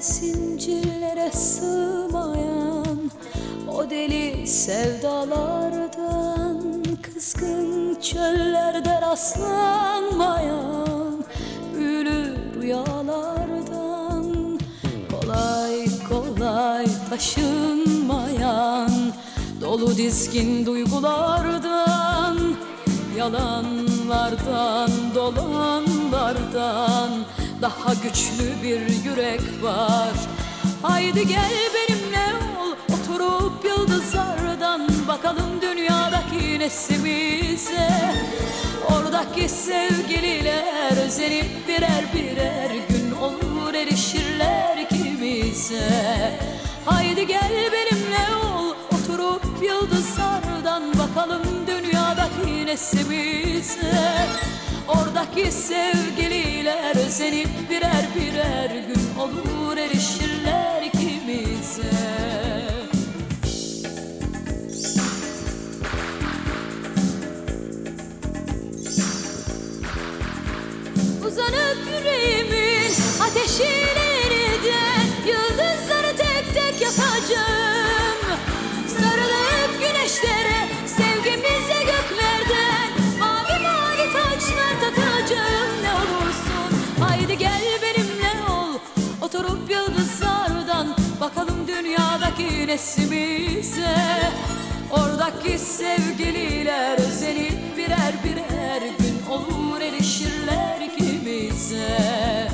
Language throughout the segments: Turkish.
Zincirlere sığmayan o deli sevdalardan Kızgın çöllerde rastlanmayan büyülü rüyalardan Kolay kolay taşınmayan dolu dizgin duygulardan Yalanlardan, dolanlardan daha güçlü bir yürek var. Haydi gel benimle ol, oturup yıldızlardan bakalım dünyadaki nesimize. Oradaki sevgililer özenip birer birer gün olur erişirler ikimize. Haydi gel benimle ol, oturup yıldızlardan bakalım dünyadaki nesimize. Oradaki sevgililer özenip birer birer gün olur erişirler Uzanıp yüreğimin ateşinden Yıldızları tek tek yakacağım Sarılıp güneşlere sevgimize göklerden Mavi mavi taçlar takacağım. Ne olursun Haydi gel benimle ol. Oturup yıldızlardan Bakalım dünyadaki nesimize. Oradaki sevgililer özenip birer birer ikimize.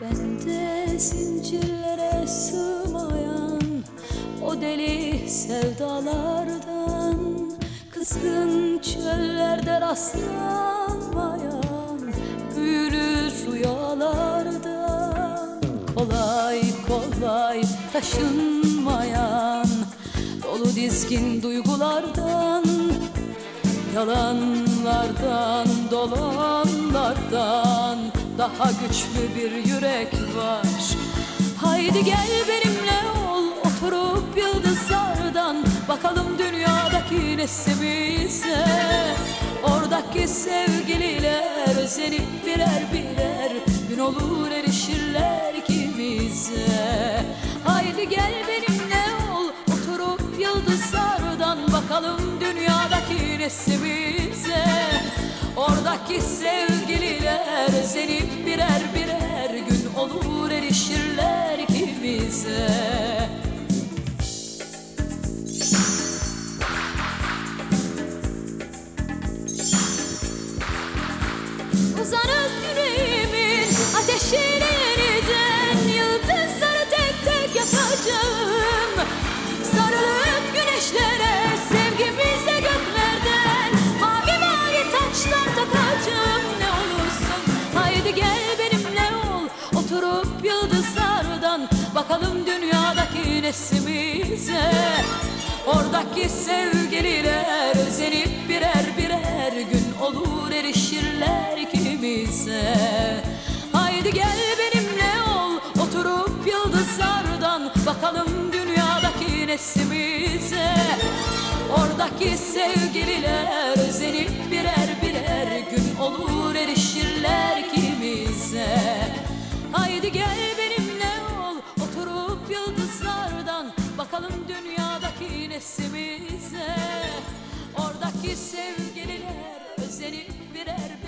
Bende sığmayan o deli sevdalardan Kızgın çöllerde rastlanmayan kolay taşınmayan dolu dizgin duygulardan Yalanlardan, dolanlardan daha güçlü bir yürek var. Haydi gel benimle ol, oturup yıldızlardan bakalım dünyadaki nesimize. Oradaki sevgililer özenip birer birer gün olur erişirler nesimize. Oradaki sevgililer özenip birer birer gün olur erişirler ikimize. Uzanıp yüreğimin ateşine Haydi gel benimle ol oturup yıldızlardan Bakalım dünyadaki nesimize. Oradaki sevgililer özenip birer birer gün olur erişirler ikimize. Haydi gel benimle ol oturup yıldızlardan Bakalım dünyadaki nesimize. Oradaki sevgililer özenip yıldızlardan Bakalım dünyadaki nesimize. Oradaki sevgililer özenip birer birer